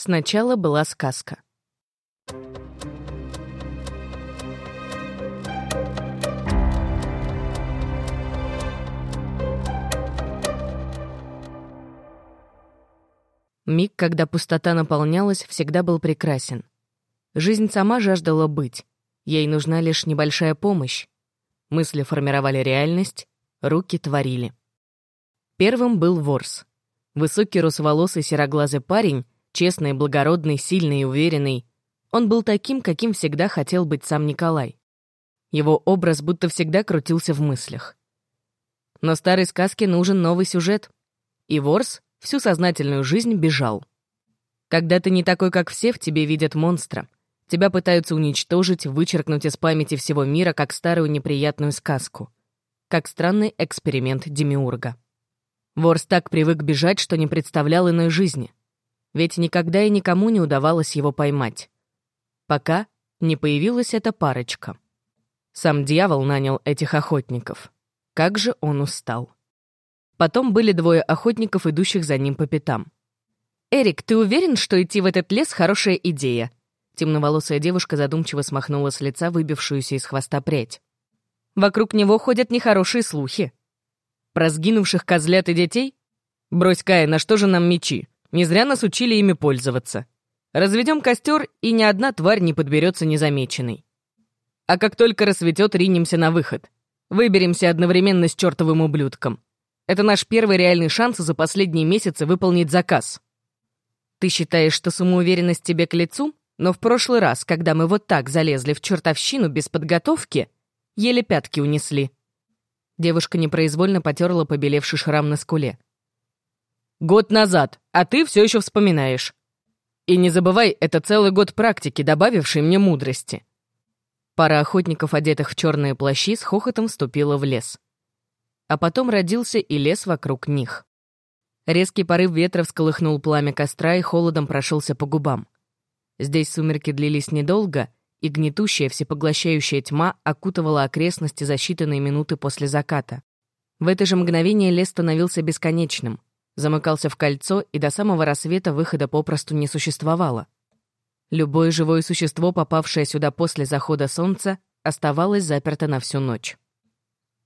Сначала была сказка. Миг, когда пустота наполнялась, всегда был прекрасен. Жизнь сама жаждала быть. Ей нужна лишь небольшая помощь. Мысли формировали реальность, руки творили. Первым был Ворс. Высокий русоволосый сероглазый парень, честный, благородный, сильный и уверенный. Он был таким, каким всегда хотел быть сам Николай. Его образ будто всегда крутился в мыслях. Но старой сказке нужен новый сюжет. И Ворс всю сознательную жизнь бежал. Когда ты не такой, как все, в тебе видят монстра. Тебя пытаются уничтожить, вычеркнуть из памяти всего мира, как старую неприятную сказку. Как странный эксперимент Демиурга. Ворс так привык бежать, что не представлял иной жизни. Ведь никогда и никому не удавалось его поймать. Пока не появилась эта парочка. Сам дьявол нанял этих охотников. Как же он устал. Потом были двое охотников, идущих за ним по пятам. «Эрик, ты уверен, что идти в этот лес — хорошая идея?» Темноволосая девушка задумчиво смахнула с лица выбившуюся из хвоста прядь. «Вокруг него ходят нехорошие слухи. Про сгинувших козлят и детей? Брось, Кая, на что же нам мечи? Не зря нас учили ими пользоваться. Разведем костер, и ни одна тварь не подберется незамеченной. А как только рассветет, ринемся на выход. Выберемся одновременно с чертовым ублюдком. Это наш первый реальный шанс за последние месяцы выполнить заказ. Ты считаешь, что самоуверенность тебе к лицу? Но в прошлый раз, когда мы вот так залезли в чертовщину без подготовки, еле пятки унесли. Девушка непроизвольно потерла побелевший шрам на скуле. «Год назад, а ты все еще вспоминаешь. И не забывай, это целый год практики, добавившей мне мудрости». Пара охотников, одетых в черные плащи, с хохотом вступила в лес. А потом родился и лес вокруг них. Резкий порыв ветра всколыхнул пламя костра и холодом прошелся по губам. Здесь сумерки длились недолго, и гнетущая, всепоглощающая тьма окутывала окрестности за считанные минуты после заката. В это же мгновение лес становился бесконечным, замыкался в кольцо, и до самого рассвета выхода попросту не существовало. Любое живое существо, попавшее сюда после захода солнца, оставалось заперто на всю ночь.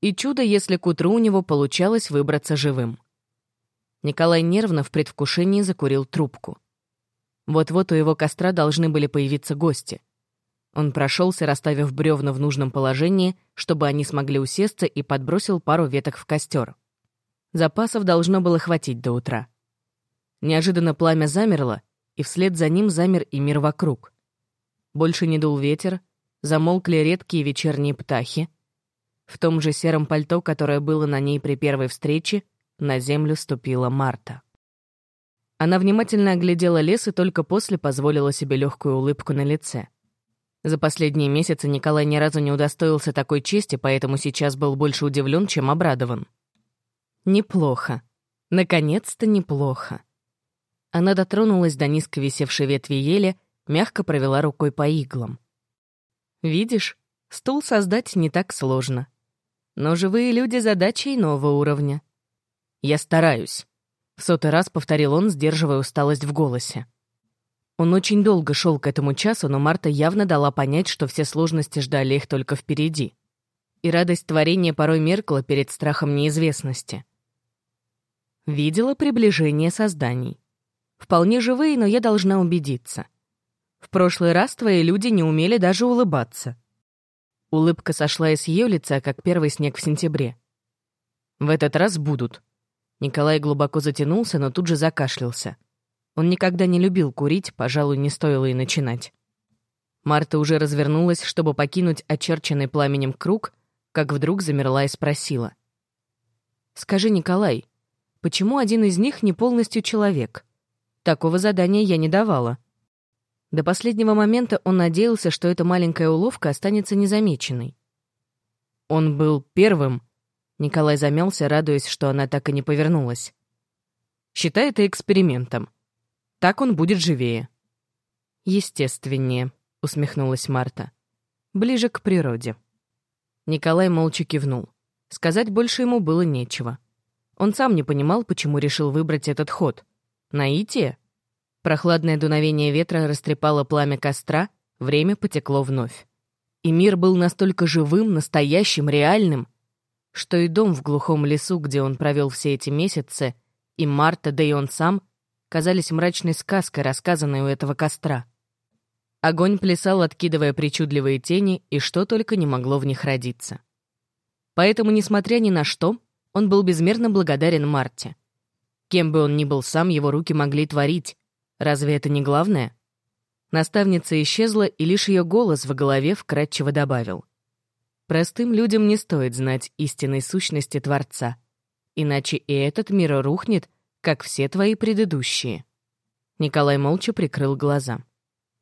И чудо, если к утру у него получалось выбраться живым. Николай нервно в предвкушении закурил трубку. Вот-вот у его костра должны были появиться гости. Он прошелся, расставив бревна в нужном положении, чтобы они смогли усесться, и подбросил пару веток в костер. Запасов должно было хватить до утра. Неожиданно пламя замерло, и вслед за ним замер и мир вокруг. Больше не дул ветер, замолкли редкие вечерние птахи. В том же сером пальто, которое было на ней при первой встрече, на землю ступила Марта. Она внимательно оглядела лес и только после позволила себе легкую улыбку на лице. За последние месяцы Николай ни разу не удостоился такой чести, поэтому сейчас был больше удивлен, чем обрадован. Неплохо. Наконец-то неплохо. Она дотронулась до низко висевшей ветви ели, мягко провела рукой по иглам. «Видишь, стул создать не так сложно. Но живые люди — задача иного уровня. Я стараюсь», в сотый раз повторил он, сдерживая усталость в голосе. Он очень долго шел к этому часу, но Марта явно дала понять, что все сложности ждали их только впереди. И радость творения порой меркла перед страхом неизвестности. Видела приближение созданий. Вполне живые, но я должна убедиться. В прошлый раз твои люди не умели даже улыбаться. Улыбка сошла из ее лица, как первый снег в сентябре. В этот раз будут, Николай глубоко затянулся, но тут же закашлялся. Он никогда не любил курить, пожалуй, не стоило и начинать. Марта уже развернулась, чтобы покинуть очерченный пламенем круг, как вдруг замерла и спросила. «Скажи, Николай, почему один из них не полностью человек? Такого задания я не давала». До последнего момента он надеялся, что эта маленькая уловка останется незамеченной. Он был первым, Николай замялся, радуясь, что она так и не повернулась. «Считай это экспериментом. Так он будет живее». «Естественнее», — усмехнулась Марта. «Ближе к природе». Николай молча кивнул. Сказать больше ему было нечего. Он сам не понимал, почему решил выбрать этот ход. Наитие? Прохладное дуновение ветра растрепало пламя костра, время потекло вновь. И мир был настолько живым, настоящим, реальным, что и дом в глухом лесу, где он провел все эти месяцы, и Марта, да и он сам, казались мрачной сказкой, рассказанной у этого костра. Огонь плясал, откидывая причудливые тени, и что только не могло в них родиться. Поэтому, несмотря ни на что, он был безмерно благодарен Марте. Кем бы он ни был сам, его руки могли творить, Разве это не главное? Наставница исчезла, и лишь ее голос в голове вкратчиво добавил. Простым людям не стоит знать истинной сущности Творца, иначе и этот мир рухнет, как все твои предыдущие. Николай молча прикрыл глаза.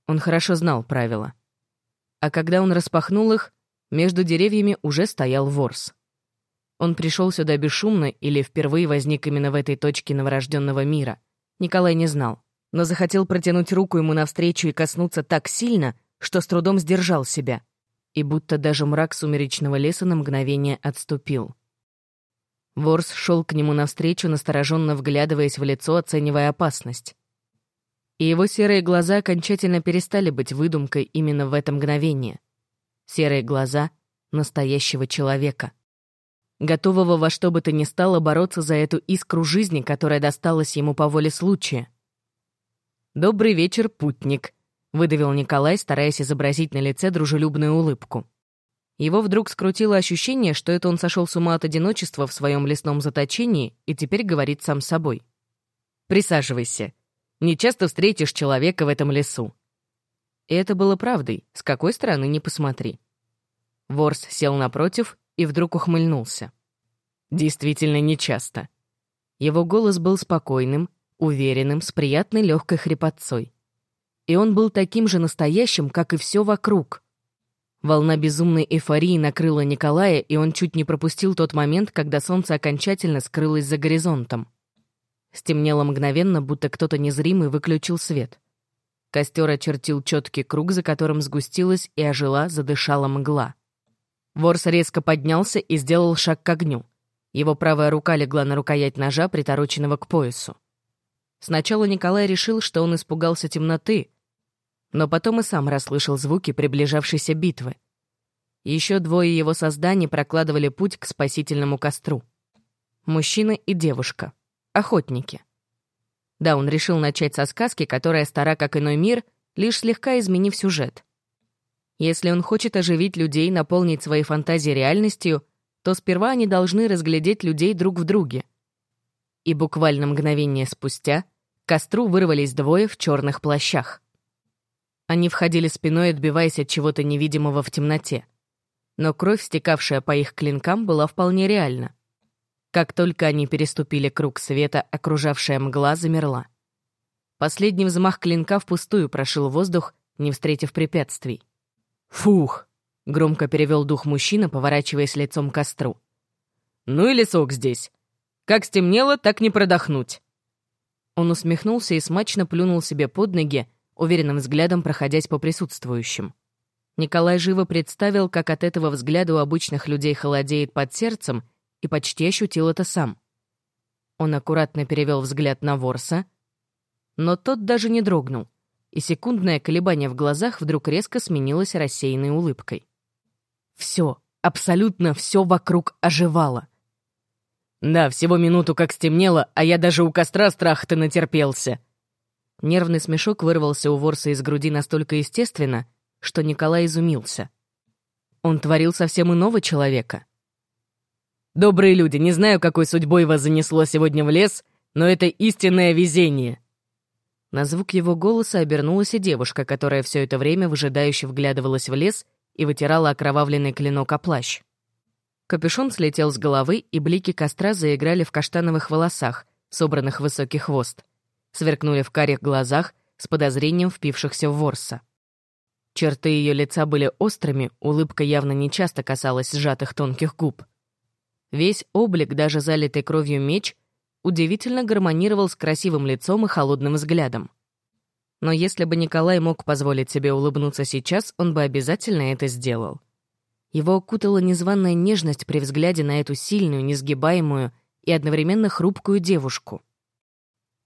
Он хорошо знал правила. А когда он распахнул их, между деревьями уже стоял ворс. Он пришел сюда бесшумно или впервые возник именно в этой точке новорожденного мира. Николай не знал но захотел протянуть руку ему навстречу и коснуться так сильно, что с трудом сдержал себя, и будто даже мрак сумеречного леса на мгновение отступил. Ворс шел к нему навстречу, настороженно вглядываясь в лицо, оценивая опасность. И его серые глаза окончательно перестали быть выдумкой именно в это мгновение. Серые глаза настоящего человека, готового во что бы то ни стало бороться за эту искру жизни, которая досталась ему по воле случая — «Добрый вечер, путник», — выдавил Николай, стараясь изобразить на лице дружелюбную улыбку. Его вдруг скрутило ощущение, что это он сошел с ума от одиночества в своем лесном заточении и теперь говорит сам собой. «Присаживайся. Не часто встретишь человека в этом лесу». И это было правдой, с какой стороны не посмотри. Ворс сел напротив и вдруг ухмыльнулся. Действительно нечасто. Его голос был спокойным, уверенным, с приятной легкой хрипотцой. И он был таким же настоящим, как и все вокруг. Волна безумной эйфории накрыла Николая, и он чуть не пропустил тот момент, когда солнце окончательно скрылось за горизонтом. Стемнело мгновенно, будто кто-то незримый выключил свет. Костер очертил четкий круг, за которым сгустилась и ожила, задышала мгла. Ворс резко поднялся и сделал шаг к огню. Его правая рука легла на рукоять ножа, притороченного к поясу. Сначала Николай решил, что он испугался темноты, но потом и сам расслышал звуки приближавшейся битвы. Еще двое его созданий прокладывали путь к спасительному костру. Мужчина и девушка. Охотники. Да, он решил начать со сказки, которая стара как иной мир, лишь слегка изменив сюжет. Если он хочет оживить людей, наполнить свои фантазии реальностью, то сперва они должны разглядеть людей друг в друге. И буквально мгновение спустя костру вырвались двое в черных плащах. Они входили спиной, отбиваясь от чего-то невидимого в темноте. Но кровь, стекавшая по их клинкам, была вполне реальна. Как только они переступили круг света, окружавшая мгла замерла. Последний взмах клинка впустую прошил воздух, не встретив препятствий. «Фух!» — громко перевел дух мужчина, поворачиваясь лицом к костру. «Ну и лесок здесь. Как стемнело, так не продохнуть». Он усмехнулся и смачно плюнул себе под ноги, уверенным взглядом проходясь по присутствующим. Николай живо представил, как от этого взгляда у обычных людей холодеет под сердцем, и почти ощутил это сам. Он аккуратно перевел взгляд на Ворса, но тот даже не дрогнул, и секундное колебание в глазах вдруг резко сменилось рассеянной улыбкой. Все, абсолютно все вокруг оживало. «Да, всего минуту как стемнело, а я даже у костра страха-то натерпелся». Нервный смешок вырвался у ворса из груди настолько естественно, что Николай изумился. Он творил совсем иного человека. «Добрые люди, не знаю, какой судьбой вас занесло сегодня в лес, но это истинное везение». На звук его голоса обернулась и девушка, которая все это время выжидающе вглядывалась в лес и вытирала окровавленный клинок о плащ. Капюшон слетел с головы, и блики костра заиграли в каштановых волосах, собранных в высокий хвост. Сверкнули в карих глазах, с подозрением впившихся в ворса. Черты ее лица были острыми, улыбка явно нечасто касалась сжатых тонких губ. Весь облик, даже залитый кровью меч, удивительно гармонировал с красивым лицом и холодным взглядом. Но если бы Николай мог позволить себе улыбнуться сейчас, он бы обязательно это сделал. Его окутала незваная нежность при взгляде на эту сильную, несгибаемую и одновременно хрупкую девушку.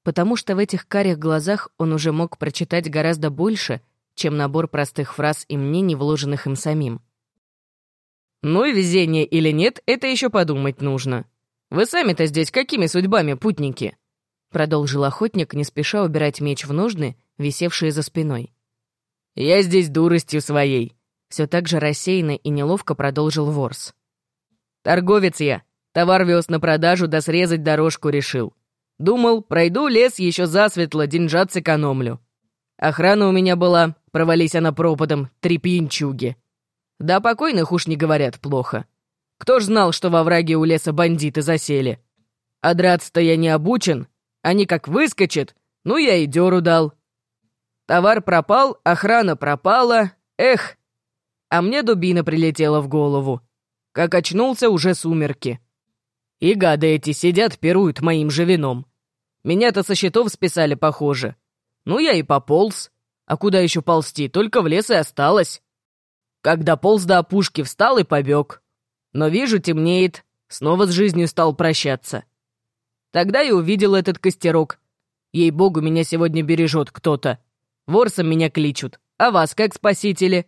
потому что в этих карих глазах он уже мог прочитать гораздо больше, чем набор простых фраз и мнений, вложенных им самим. «Ну и везение или нет, это еще подумать нужно. Вы сами-то здесь какими судьбами, путники?» Продолжил охотник, не спеша убирать меч в ножны, висевшие за спиной. «Я здесь дуростью своей», — все так же рассеянно и неловко продолжил Ворс. «Торговец я, товар вез на продажу, да срезать дорожку решил. Думал, пройду лес еще засветло, деньжат сэкономлю. Охрана у меня была, провались она пропадом, три пьянчуги. Да покойных уж не говорят плохо. Кто ж знал, что во враге у леса бандиты засели? А драться-то я не обучен. Они как выскочат, ну я и дёру дал. Товар пропал, охрана пропала. Эх! А мне дубина прилетела в голову. Как очнулся, уже сумерки. И гады эти сидят, пируют моим же вином. Меня-то со счетов списали, похоже. Ну, я и пополз. А куда еще ползти? Только в лес и осталось. Когда полз до опушки, встал и побег. Но вижу, темнеет. Снова с жизнью стал прощаться. Тогда и увидел этот костерок. Ей-богу, меня сегодня бережет кто-то. Ворсом меня кличут. А вас как спасители?»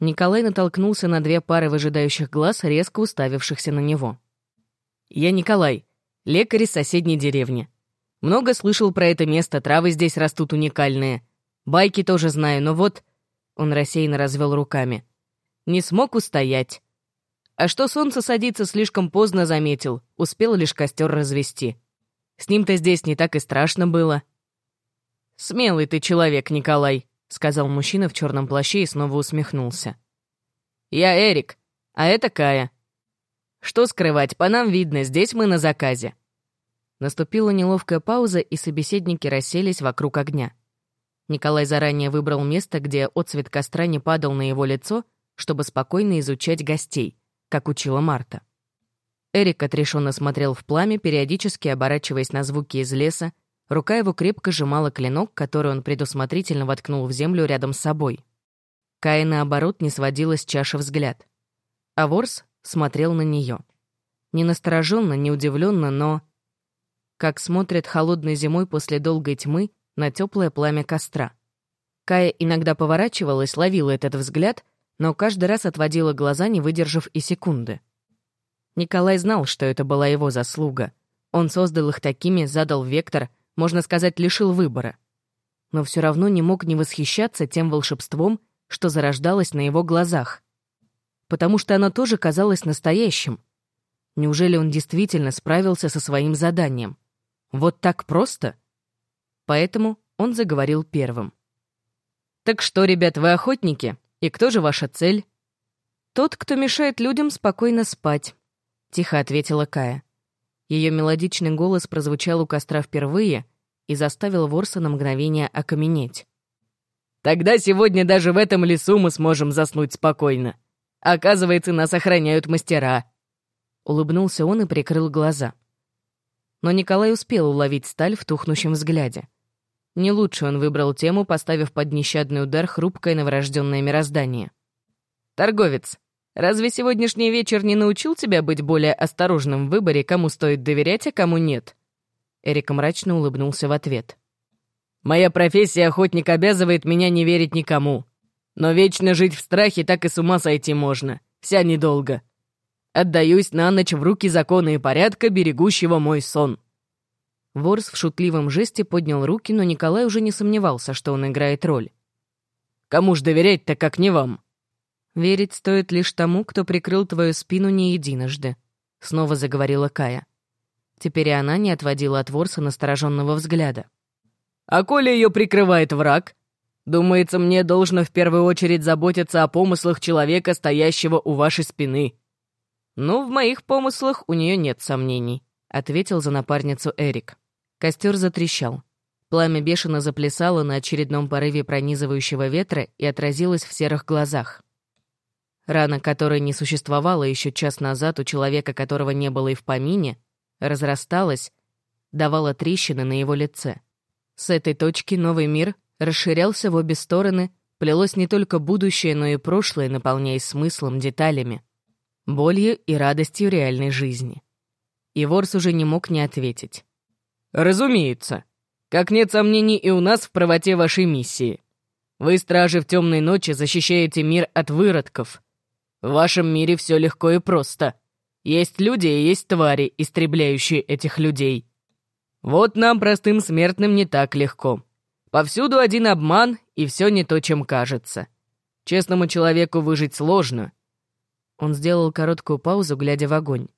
Николай натолкнулся на две пары выжидающих глаз, резко уставившихся на него. «Я Николай, лекарь из соседней деревни. Много слышал про это место, травы здесь растут уникальные. Байки тоже знаю, но вот...» Он рассеянно развел руками. «Не смог устоять. А что солнце садится слишком поздно заметил, успел лишь костер развести. С ним-то здесь не так и страшно было». «Смелый ты человек, Николай», — сказал мужчина в черном плаще и снова усмехнулся. «Я Эрик, а это Кая. Что скрывать, по нам видно, здесь мы на заказе». Наступила неловкая пауза, и собеседники расселись вокруг огня. Николай заранее выбрал место, где отцвет костра не падал на его лицо, чтобы спокойно изучать гостей, как учила Марта. Эрик отрешенно смотрел в пламя, периодически оборачиваясь на звуки из леса, рука его крепко сжимала клинок, который он предусмотрительно воткнул в землю рядом с собой. Кая, наоборот, не сводила с чаши взгляд. А Ворс смотрел на нее. Не настороженно, не удивленно, но... Как смотрят холодной зимой после долгой тьмы на теплое пламя костра. Кая иногда поворачивалась, ловила этот взгляд, но каждый раз отводила глаза, не выдержав и секунды. Николай знал, что это была его заслуга. Он создал их такими, задал вектор, можно сказать, лишил выбора. Но все равно не мог не восхищаться тем волшебством, что зарождалось на его глазах потому что оно тоже казалось настоящим. Неужели он действительно справился со своим заданием? Вот так просто? Поэтому он заговорил первым. «Так что, ребят, вы охотники? И кто же ваша цель?» «Тот, кто мешает людям спокойно спать», — тихо ответила Кая. Ее мелодичный голос прозвучал у костра впервые и заставил Ворса на мгновение окаменеть. «Тогда сегодня даже в этом лесу мы сможем заснуть спокойно», Оказывается, нас охраняют мастера». Улыбнулся он и прикрыл глаза. Но Николай успел уловить сталь в тухнущем взгляде. Не лучше он выбрал тему, поставив под нещадный удар хрупкое новорожденное мироздание. «Торговец, разве сегодняшний вечер не научил тебя быть более осторожным в выборе, кому стоит доверять, а кому нет?» Эрик мрачно улыбнулся в ответ. «Моя профессия охотник обязывает меня не верить никому. Но вечно жить в страхе так и с ума сойти можно. Вся недолго. Отдаюсь на ночь в руки закона и порядка, берегущего мой сон». Ворс в шутливом жесте поднял руки, но Николай уже не сомневался, что он играет роль. «Кому ж доверять-то, как не вам?» «Верить стоит лишь тому, кто прикрыл твою спину не единожды», — снова заговорила Кая. Теперь и она не отводила от Ворса настороженного взгляда. «А коли ее прикрывает враг, Думается, мне должно в первую очередь заботиться о помыслах человека, стоящего у вашей спины». «Ну, в моих помыслах у нее нет сомнений», — ответил за напарницу Эрик. Костер затрещал. Пламя бешено заплясало на очередном порыве пронизывающего ветра и отразилось в серых глазах. Рана, которая не существовала еще час назад у человека, которого не было и в помине, разрасталась, давала трещины на его лице. С этой точки новый мир расширялся в обе стороны, плелось не только будущее, но и прошлое, наполняясь смыслом, деталями, болью и радостью реальной жизни. И Ворс уже не мог не ответить. «Разумеется. Как нет сомнений и у нас в правоте вашей миссии. Вы, стражи в темной ночи, защищаете мир от выродков. В вашем мире все легко и просто. Есть люди и есть твари, истребляющие этих людей. Вот нам, простым смертным, не так легко. Повсюду один обман, и все не то, чем кажется. Честному человеку выжить сложно. Он сделал короткую паузу, глядя в огонь.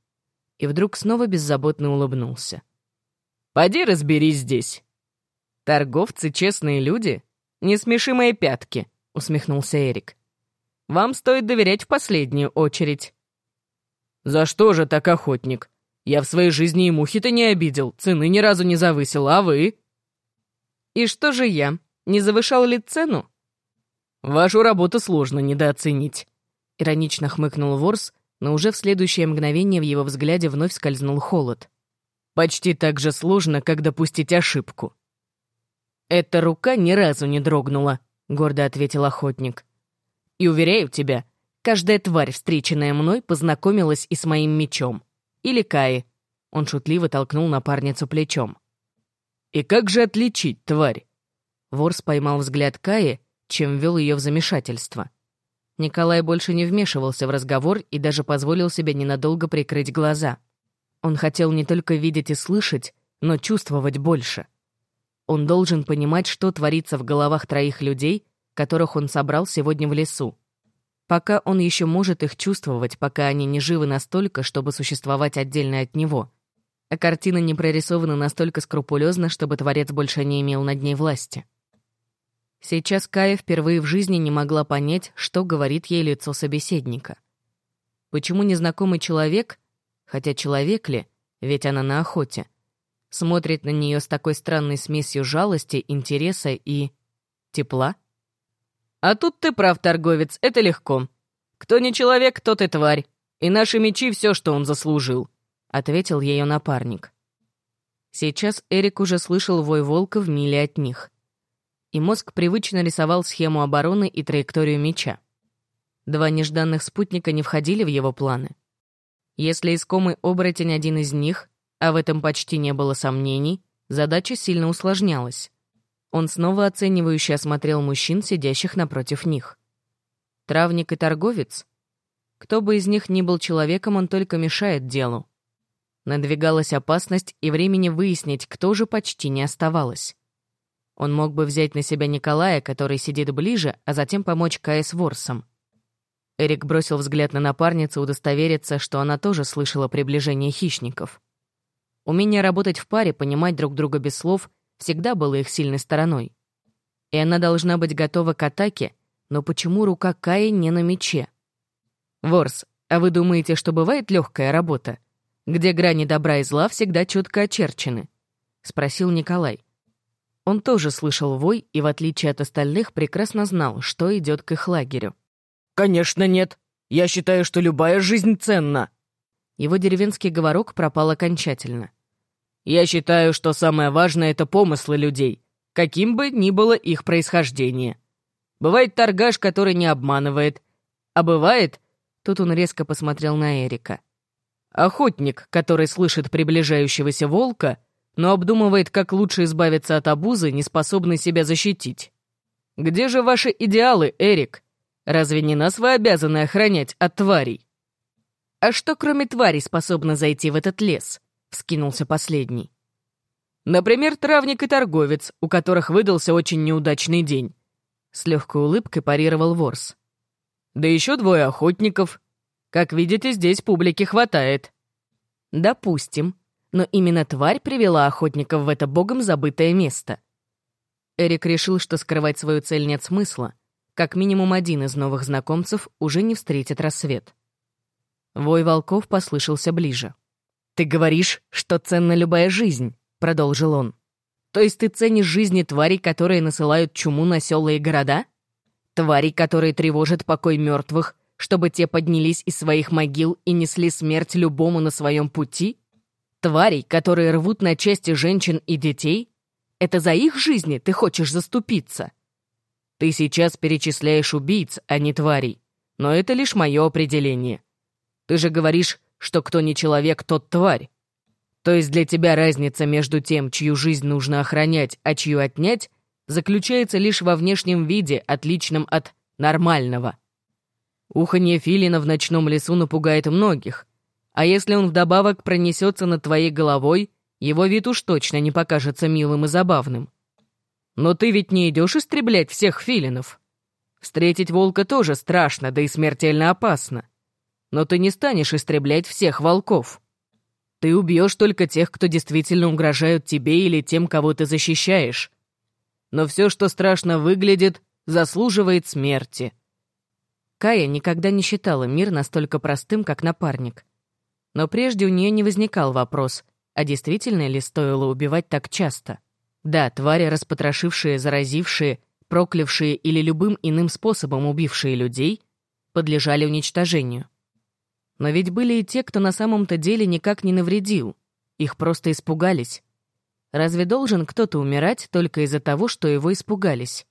И вдруг снова беззаботно улыбнулся. «Поди разберись здесь. Торговцы — честные люди. Не смеши мои пятки», — усмехнулся Эрик. «Вам стоит доверять в последнюю очередь». «За что же так, охотник? Я в своей жизни и мухи-то не обидел, цены ни разу не завысил, а вы?» «И что же я? Не завышал ли цену?» «Вашу работу сложно недооценить», — иронично хмыкнул Ворс, но уже в следующее мгновение в его взгляде вновь скользнул холод. «Почти так же сложно, как допустить ошибку». «Эта рука ни разу не дрогнула», — гордо ответил охотник. «И уверяю тебя, каждая тварь, встреченная мной, познакомилась и с моим мечом. Или Каи». Он шутливо толкнул напарницу плечом. «И как же отличить, тварь?» Ворс поймал взгляд Каи, чем ввел ее в замешательство. Николай больше не вмешивался в разговор и даже позволил себе ненадолго прикрыть глаза. Он хотел не только видеть и слышать, но чувствовать больше. Он должен понимать, что творится в головах троих людей, которых он собрал сегодня в лесу. Пока он еще может их чувствовать, пока они не живы настолько, чтобы существовать отдельно от него а картина не прорисована настолько скрупулезно, чтобы творец больше не имел над ней власти. Сейчас Кая впервые в жизни не могла понять, что говорит ей лицо собеседника. Почему незнакомый человек, хотя человек ли, ведь она на охоте, смотрит на нее с такой странной смесью жалости, интереса и... тепла? А тут ты прав, торговец, это легко. Кто не человек, тот и тварь. И наши мечи — все, что он заслужил. — ответил ее напарник. Сейчас Эрик уже слышал вой волка в миле от них. И мозг привычно рисовал схему обороны и траекторию меча. Два нежданных спутника не входили в его планы. Если искомый оборотень один из них, а в этом почти не было сомнений, задача сильно усложнялась. Он снова оценивающе осмотрел мужчин, сидящих напротив них. Травник и торговец? Кто бы из них ни был человеком, он только мешает делу. Надвигалась опасность, и времени выяснить, кто же почти не оставалось. Он мог бы взять на себя Николая, который сидит ближе, а затем помочь Кае с Ворсом. Эрик бросил взгляд на напарницу, удостовериться, что она тоже слышала приближение хищников. Умение работать в паре, понимать друг друга без слов, всегда было их сильной стороной. И она должна быть готова к атаке, но почему рука Каи не на мече? «Ворс, а вы думаете, что бывает легкая работа?» где грани добра и зла всегда четко очерчены?» — спросил Николай. Он тоже слышал вой и, в отличие от остальных, прекрасно знал, что идет к их лагерю. «Конечно нет. Я считаю, что любая жизнь ценна». Его деревенский говорок пропал окончательно. «Я считаю, что самое важное — это помыслы людей, каким бы ни было их происхождение. Бывает торгаш, который не обманывает, а бывает...» Тут он резко посмотрел на Эрика. Охотник, который слышит приближающегося волка, но обдумывает, как лучше избавиться от обузы, не способный себя защитить. Где же ваши идеалы, Эрик? Разве не нас вы обязаны охранять от тварей? А что, кроме тварей, способно зайти в этот лес? Вскинулся последний. Например, травник и торговец, у которых выдался очень неудачный день. С легкой улыбкой парировал Ворс. Да еще двое охотников, как видите, здесь публики хватает». «Допустим. Но именно тварь привела охотников в это богом забытое место». Эрик решил, что скрывать свою цель нет смысла. Как минимум один из новых знакомцев уже не встретит рассвет. Вой волков послышался ближе. «Ты говоришь, что ценна любая жизнь», — продолжил он. «То есть ты ценишь жизни тварей, которые насылают чуму на села и города? Тварей, которые тревожат покой мертвых, чтобы те поднялись из своих могил и несли смерть любому на своем пути? Тварей, которые рвут на части женщин и детей? Это за их жизни ты хочешь заступиться? Ты сейчас перечисляешь убийц, а не тварей. Но это лишь мое определение. Ты же говоришь, что кто не человек, тот тварь. То есть для тебя разница между тем, чью жизнь нужно охранять, а чью отнять, заключается лишь во внешнем виде, отличном от нормального. Уханье филина в ночном лесу напугает многих, а если он вдобавок пронесется над твоей головой, его вид уж точно не покажется милым и забавным. Но ты ведь не идешь истреблять всех филинов. Встретить волка тоже страшно, да и смертельно опасно. Но ты не станешь истреблять всех волков. Ты убьешь только тех, кто действительно угрожают тебе или тем, кого ты защищаешь. Но все, что страшно выглядит, заслуживает смерти. Кая никогда не считала мир настолько простым, как напарник. Но прежде у нее не возникал вопрос, а действительно ли стоило убивать так часто? Да, твари, распотрошившие, заразившие, проклявшие или любым иным способом убившие людей, подлежали уничтожению. Но ведь были и те, кто на самом-то деле никак не навредил. Их просто испугались. Разве должен кто-то умирать только из-за того, что его испугались?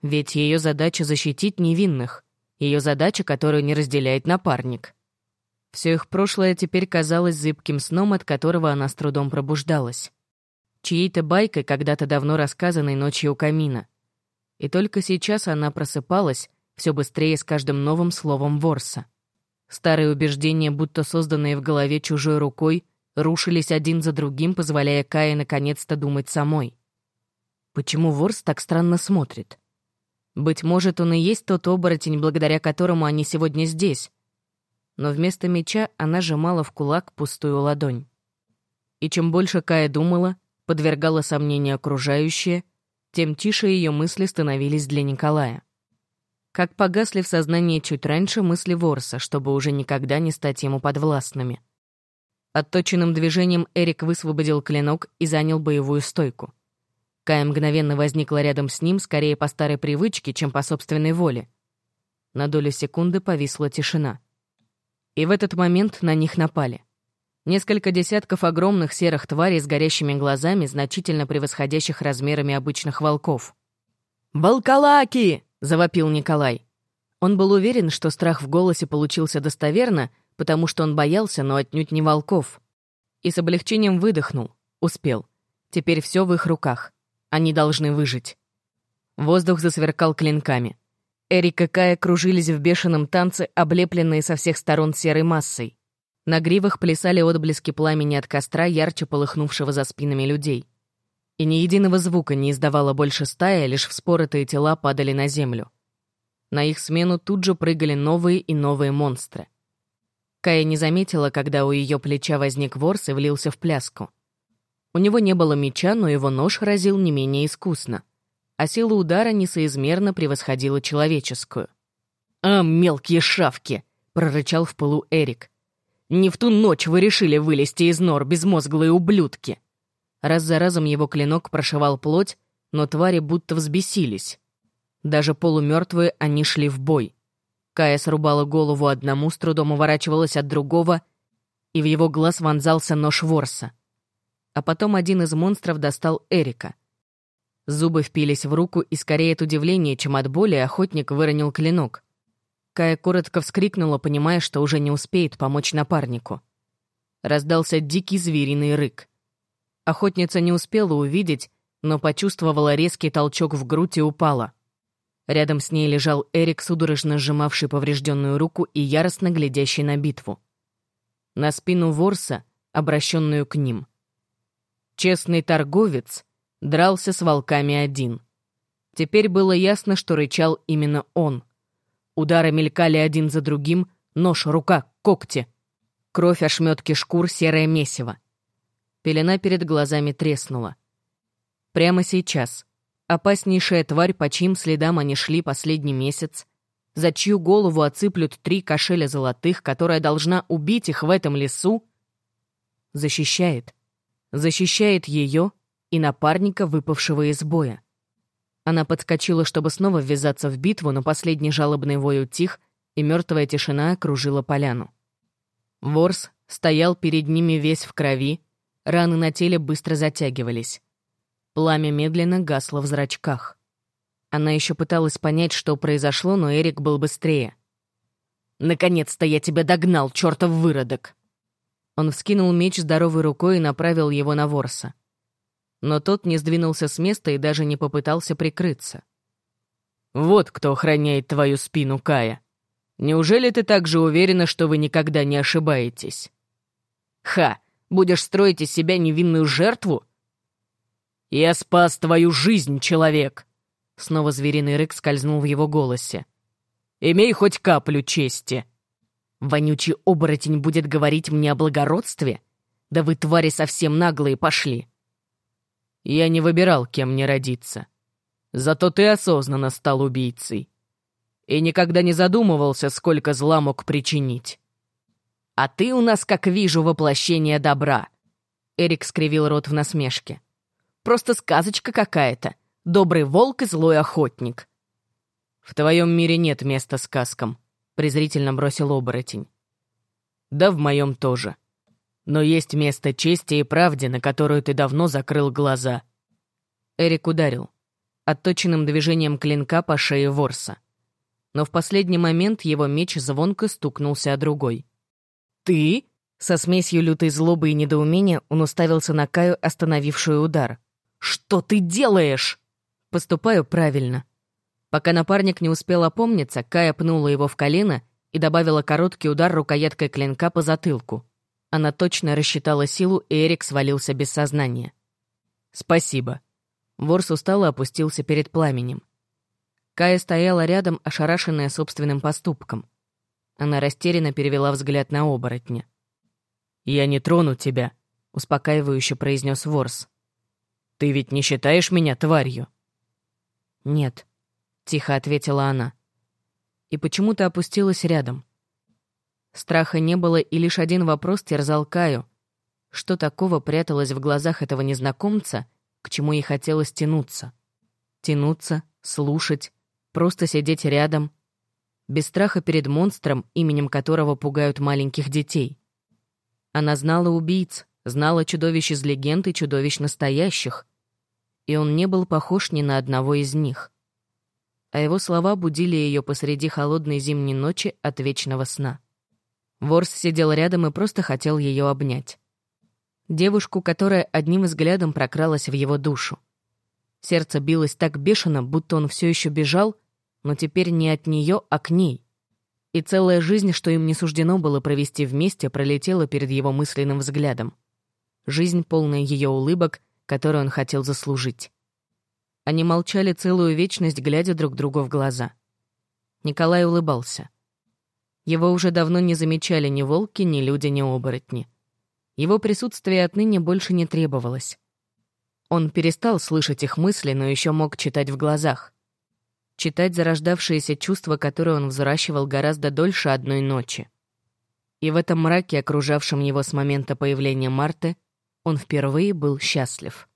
Ведь ее задача защитить невинных. Ее задача, которую не разделяет напарник. Все их прошлое теперь казалось зыбким сном, от которого она с трудом пробуждалась. Чьей-то байкой, когда-то давно рассказанной ночью у камина. И только сейчас она просыпалась, все быстрее с каждым новым словом Ворса. Старые убеждения, будто созданные в голове чужой рукой, рушились один за другим, позволяя Кае наконец-то думать самой. Почему Ворс так странно смотрит? Быть может, он и есть тот оборотень, благодаря которому они сегодня здесь. Но вместо меча она сжимала в кулак пустую ладонь. И чем больше Кая думала, подвергала сомнению окружающее, тем тише ее мысли становились для Николая как погасли в сознании чуть раньше мысли Ворса, чтобы уже никогда не стать ему подвластными. Отточенным движением Эрик высвободил клинок и занял боевую стойку. Кая мгновенно возникла рядом с ним, скорее по старой привычке, чем по собственной воле. На долю секунды повисла тишина. И в этот момент на них напали. Несколько десятков огромных серых тварей с горящими глазами, значительно превосходящих размерами обычных волков. «Волколаки!» завопил Николай. Он был уверен, что страх в голосе получился достоверно, потому что он боялся, но отнюдь не волков. И с облегчением выдохнул. Успел. Теперь все в их руках. Они должны выжить. Воздух засверкал клинками. Эрик и Кая кружились в бешеном танце, облепленные со всех сторон серой массой. На гривах плясали отблески пламени от костра, ярче полыхнувшего за спинами людей и ни единого звука не издавала больше стая, лишь вспоротые тела падали на землю. На их смену тут же прыгали новые и новые монстры. Кая не заметила, когда у ее плеча возник ворс и влился в пляску. У него не было меча, но его нож разил не менее искусно, а сила удара несоизмерно превосходила человеческую. «А, мелкие шавки!» — прорычал в полу Эрик. «Не в ту ночь вы решили вылезти из нор, безмозглые ублюдки!» Раз за разом его клинок прошивал плоть, но твари будто взбесились. Даже полумертвые они шли в бой. Кая срубала голову одному, с трудом уворачивалась от другого, и в его глаз вонзался нож ворса. А потом один из монстров достал Эрика. Зубы впились в руку, и скорее от удивления, чем от боли, охотник выронил клинок. Кая коротко вскрикнула, понимая, что уже не успеет помочь напарнику. Раздался дикий звериный рык. Охотница не успела увидеть, но почувствовала резкий толчок в грудь и упала. Рядом с ней лежал Эрик, судорожно сжимавший поврежденную руку и яростно глядящий на битву. На спину Ворса, обращенную к ним. Честный торговец дрался с волками один. Теперь было ясно, что рычал именно он. Удары мелькали один за другим, нож, рука, когти. Кровь, ошметки шкур, серое месиво. Пелена перед глазами треснула. Прямо сейчас. Опаснейшая тварь, по чьим следам они шли последний месяц, за чью голову отсыплют три кошеля золотых, которая должна убить их в этом лесу, защищает. Защищает ее и напарника, выпавшего из боя. Она подскочила, чтобы снова ввязаться в битву, но последний жалобный вой утих, и мертвая тишина окружила поляну. Ворс стоял перед ними весь в крови, Раны на теле быстро затягивались. Пламя медленно гасло в зрачках. Она еще пыталась понять, что произошло, но Эрик был быстрее. «Наконец-то я тебя догнал, чертов выродок!» Он вскинул меч здоровой рукой и направил его на Ворса. Но тот не сдвинулся с места и даже не попытался прикрыться. «Вот кто охраняет твою спину, Кая. Неужели ты так же уверена, что вы никогда не ошибаетесь?» «Ха! Будешь строить из себя невинную жертву?» «Я спас твою жизнь, человек!» Снова звериный рык скользнул в его голосе. «Имей хоть каплю чести!» «Вонючий оборотень будет говорить мне о благородстве? Да вы, твари, совсем наглые пошли!» «Я не выбирал, кем мне родиться. Зато ты осознанно стал убийцей. И никогда не задумывался, сколько зла мог причинить. А ты у нас, как вижу, воплощение добра!» Эрик скривил рот в насмешке. «Просто сказочка какая-то. Добрый волк и злой охотник». «В твоем мире нет места сказкам», — презрительно бросил оборотень. «Да в моем тоже. Но есть место чести и правде, на которую ты давно закрыл глаза». Эрик ударил. Отточенным движением клинка по шее ворса. Но в последний момент его меч звонко стукнулся о другой. «Ты?» Со смесью лютой злобы и недоумения он уставился на Каю, остановившую удар. «Что ты делаешь?» Поступаю правильно. Пока напарник не успел опомниться, Кая пнула его в колено и добавила короткий удар рукояткой клинка по затылку. Она точно рассчитала силу, и Эрик свалился без сознания. «Спасибо». Ворс устало опустился перед пламенем. Кая стояла рядом, ошарашенная собственным поступком. Она растерянно перевела взгляд на оборотня. «Я не трону тебя», — успокаивающе произнес Ворс. «Ты ведь не считаешь меня тварью?» «Нет», — тихо ответила она. И почему-то опустилась рядом. Страха не было, и лишь один вопрос терзал Каю. Что такого пряталось в глазах этого незнакомца, к чему ей хотелось тянуться? Тянуться, слушать, просто сидеть рядом, без страха перед монстром, именем которого пугают маленьких детей. Она знала убийц, знала чудовищ из легенд и чудовищ настоящих, и он не был похож ни на одного из них. А его слова будили ее посреди холодной зимней ночи от вечного сна. Ворс сидел рядом и просто хотел ее обнять. Девушку, которая одним взглядом прокралась в его душу. Сердце билось так бешено, будто он все еще бежал, но теперь не от нее, а к ней. И целая жизнь, что им не суждено было провести вместе, пролетела перед его мысленным взглядом. Жизнь, полная ее улыбок, которую он хотел заслужить. Они молчали целую вечность, глядя друг другу в глаза. Николай улыбался. Его уже давно не замечали ни волки, ни люди, ни оборотни. Его присутствие отныне больше не требовалось. Он перестал слышать их мысли, но еще мог читать в глазах. Читать зарождавшиеся чувства, которые он взращивал гораздо дольше одной ночи. И в этом мраке, окружавшем его с момента появления Марты, он впервые был счастлив.